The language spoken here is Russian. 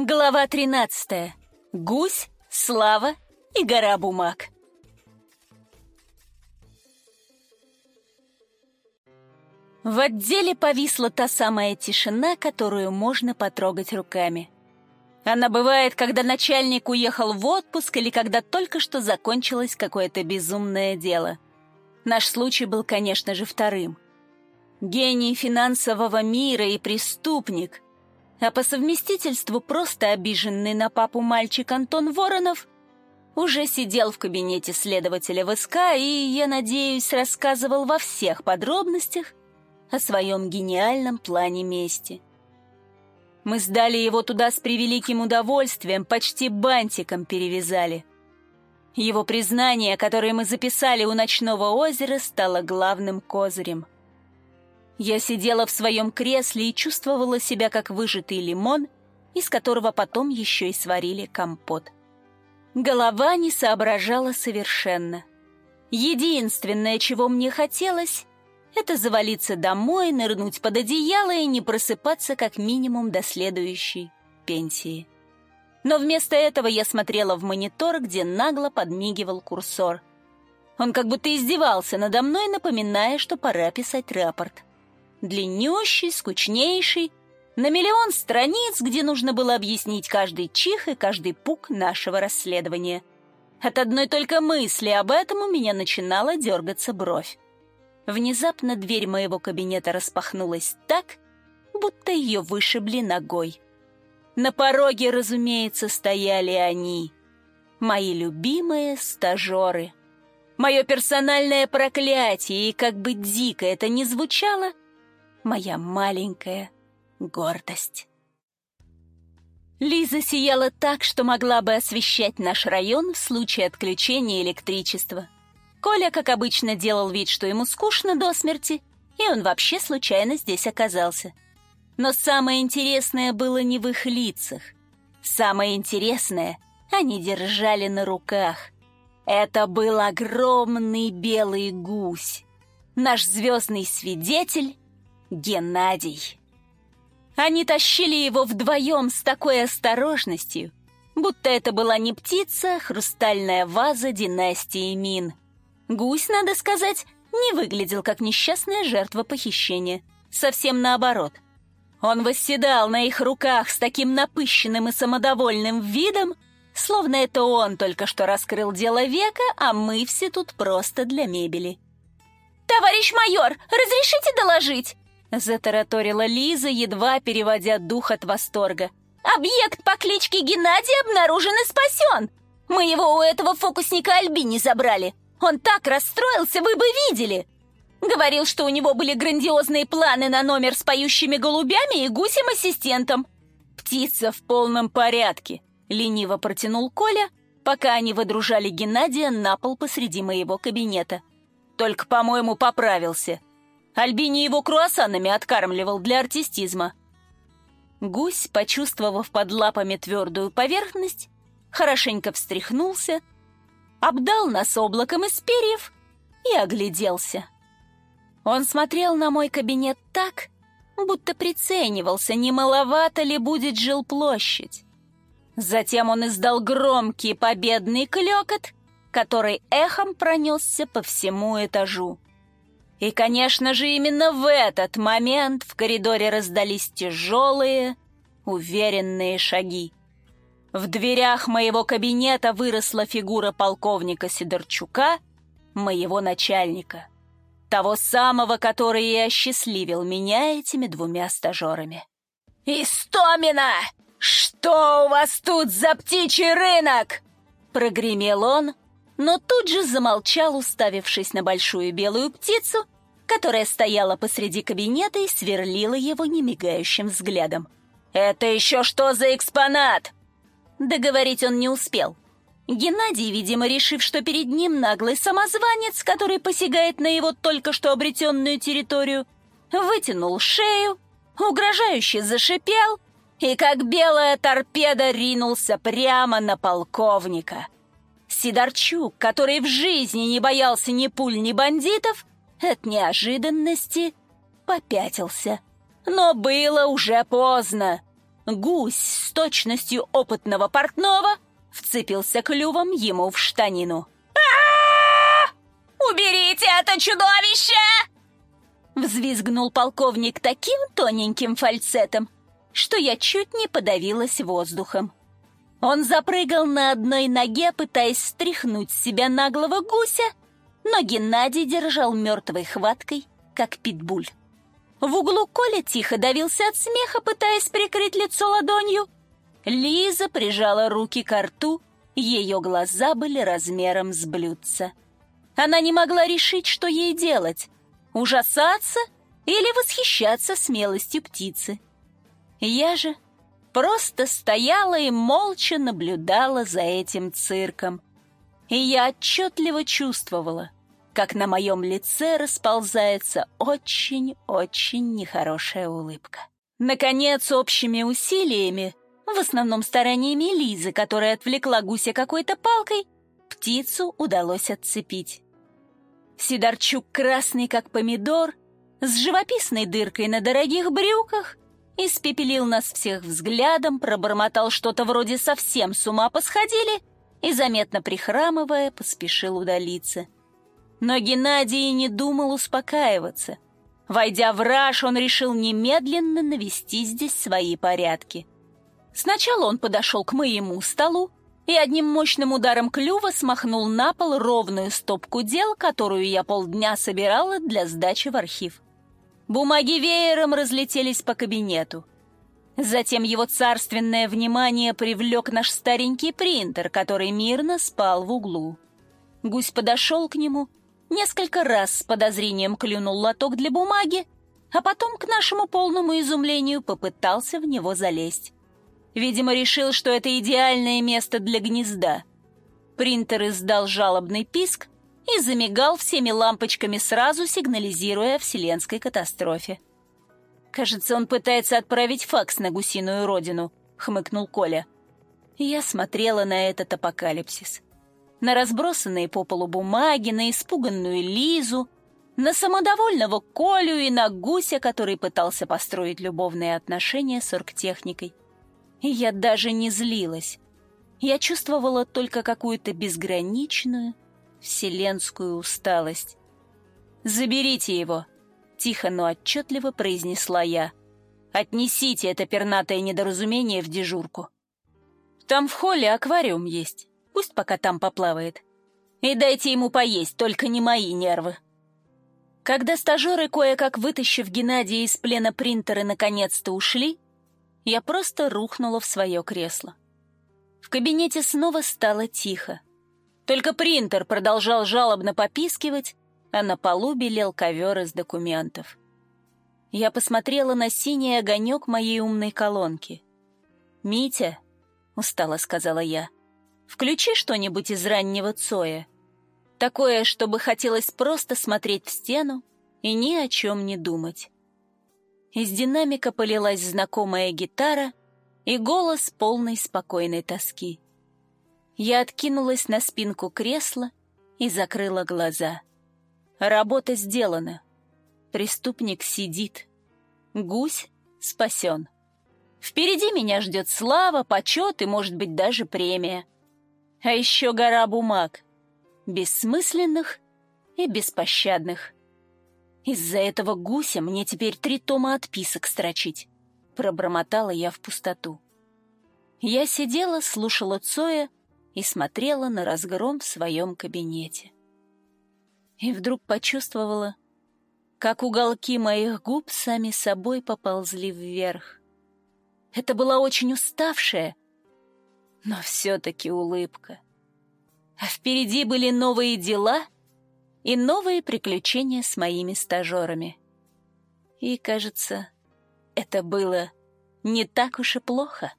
Глава 13. Гусь, слава и гора бумаг. В отделе повисла та самая тишина, которую можно потрогать руками. Она бывает, когда начальник уехал в отпуск или когда только что закончилось какое-то безумное дело. Наш случай был, конечно же, вторым. Гений финансового мира и преступник, а по совместительству просто обиженный на папу мальчик Антон Воронов уже сидел в кабинете следователя ВСК и, я надеюсь, рассказывал во всех подробностях о своем гениальном плане мести. Мы сдали его туда с превеликим удовольствием, почти бантиком перевязали. Его признание, которое мы записали у ночного озера, стало главным козырем. Я сидела в своем кресле и чувствовала себя как выжатый лимон, из которого потом еще и сварили компот. Голова не соображала совершенно. Единственное, чего мне хотелось, это завалиться домой, нырнуть под одеяло и не просыпаться как минимум до следующей пенсии. Но вместо этого я смотрела в монитор, где нагло подмигивал курсор. Он как будто издевался надо мной, напоминая, что пора писать рапорт. Длиннющий, скучнейший, на миллион страниц, где нужно было объяснить каждый чих и каждый пук нашего расследования. От одной только мысли об этом у меня начинала дергаться бровь. Внезапно дверь моего кабинета распахнулась так, будто ее вышибли ногой. На пороге, разумеется, стояли они, мои любимые стажеры. Мое персональное проклятие, и как бы дико это ни звучало, моя маленькая гордость. Лиза сияла так, что могла бы освещать наш район в случае отключения электричества. Коля, как обычно, делал вид, что ему скучно до смерти, и он вообще случайно здесь оказался. Но самое интересное было не в их лицах. Самое интересное они держали на руках. Это был огромный белый гусь. Наш звездный свидетель Геннадий. Они тащили его вдвоем с такой осторожностью, будто это была не птица, а хрустальная ваза династии Мин — Гусь, надо сказать, не выглядел как несчастная жертва похищения. Совсем наоборот. Он восседал на их руках с таким напыщенным и самодовольным видом, словно это он только что раскрыл дело века, а мы все тут просто для мебели. «Товарищ майор, разрешите доложить?» Затараторила Лиза, едва переводя дух от восторга. «Объект по кличке Геннадий обнаружен и спасен! Мы его у этого фокусника Альбини забрали. Он так расстроился, вы бы видели! Говорил, что у него были грандиозные планы на номер с поющими голубями и гусем-ассистентом. «Птица в полном порядке», — лениво протянул Коля, пока они выдружали Геннадия на пол посреди моего кабинета. «Только, по-моему, поправился. Альбини его круассанами откармливал для артистизма». Гусь, почувствовав под лапами твердую поверхность, хорошенько встряхнулся, обдал нас облаком из перьев и огляделся. Он смотрел на мой кабинет так, будто приценивался, не маловато ли будет жилплощадь. Затем он издал громкий победный клёкот, который эхом пронесся по всему этажу. И, конечно же, именно в этот момент в коридоре раздались тяжелые, уверенные шаги. В дверях моего кабинета выросла фигура полковника Сидорчука, моего начальника. Того самого, который и осчастливил меня этими двумя стажерами. «Истомина! Что у вас тут за птичий рынок?» Прогремел он, но тут же замолчал, уставившись на большую белую птицу, которая стояла посреди кабинета и сверлила его немигающим взглядом. «Это еще что за экспонат?» Договорить он не успел. Геннадий, видимо, решив, что перед ним наглый самозванец, который посягает на его только что обретенную территорию, вытянул шею, угрожающе зашипел и, как белая торпеда, ринулся прямо на полковника. Сидорчук, который в жизни не боялся ни пуль, ни бандитов, от неожиданности попятился. Но было уже поздно. гусь с точностью опытного портного вцепился клювом ему в штанину. «Уберите это чудовище!» Взвизгнул полковник таким тоненьким фальцетом, что я чуть не подавилась воздухом. Он запрыгал на одной ноге, пытаясь стряхнуть с себя наглого гуся, но Геннадий держал мертвой хваткой, как питбуль. В углу Коля тихо давился от смеха, пытаясь прикрыть лицо ладонью. Лиза прижала руки к рту, ее глаза были размером с блюдца. Она не могла решить, что ей делать — ужасаться или восхищаться смелостью птицы. Я же просто стояла и молча наблюдала за этим цирком. И я отчетливо чувствовала, как на моем лице расползается очень-очень нехорошая улыбка. Наконец, общими усилиями, в основном стараниями Лизы, которая отвлекла гуся какой-то палкой, птицу удалось отцепить. Сидорчук красный, как помидор, с живописной дыркой на дорогих брюках, испепелил нас всех взглядом, пробормотал что-то вроде «совсем с ума посходили» и, заметно прихрамывая, поспешил удалиться. Но Геннадий не думал успокаиваться. Войдя в раж, он решил немедленно навести здесь свои порядки. Сначала он подошел к моему столу и одним мощным ударом клюва смахнул на пол ровную стопку дел, которую я полдня собирала для сдачи в архив. Бумаги веером разлетелись по кабинету. Затем его царственное внимание привлек наш старенький принтер, который мирно спал в углу. Гусь подошел к нему, несколько раз с подозрением клюнул лоток для бумаги, а потом, к нашему полному изумлению, попытался в него залезть. Видимо, решил, что это идеальное место для гнезда. Принтер издал жалобный писк, и замигал всеми лампочками сразу, сигнализируя о вселенской катастрофе. «Кажется, он пытается отправить факс на гусиную родину», — хмыкнул Коля. Я смотрела на этот апокалипсис. На разбросанные по полу бумаги, на испуганную Лизу, на самодовольного Колю и на гуся, который пытался построить любовные отношения с оргтехникой. Я даже не злилась. Я чувствовала только какую-то безграничную, вселенскую усталость. «Заберите его!» — тихо, но отчетливо произнесла я. «Отнесите это пернатое недоразумение в дежурку. Там в холле аквариум есть, пусть пока там поплавает. И дайте ему поесть, только не мои нервы». Когда стажеры, кое-как вытащив Геннадия из плена принтеры, наконец-то ушли, я просто рухнула в свое кресло. В кабинете снова стало тихо. Только принтер продолжал жалобно попискивать, а на полу белел ковер из документов. Я посмотрела на синий огонек моей умной колонки. «Митя», — устало сказала я, — «включи что-нибудь из раннего Цоя. Такое, чтобы хотелось просто смотреть в стену и ни о чем не думать». Из динамика полилась знакомая гитара и голос полной спокойной тоски. Я откинулась на спинку кресла и закрыла глаза. Работа сделана. Преступник сидит. Гусь спасен. Впереди меня ждет слава, почет и, может быть, даже премия. А еще гора бумаг. Бессмысленных и беспощадных. Из-за этого гуся мне теперь три тома отписок строчить. Пробормотала я в пустоту. Я сидела, слушала Цоя и смотрела на разгром в своем кабинете. И вдруг почувствовала, как уголки моих губ сами собой поползли вверх. Это была очень уставшая, но все-таки улыбка. А впереди были новые дела и новые приключения с моими стажерами. И, кажется, это было не так уж и плохо.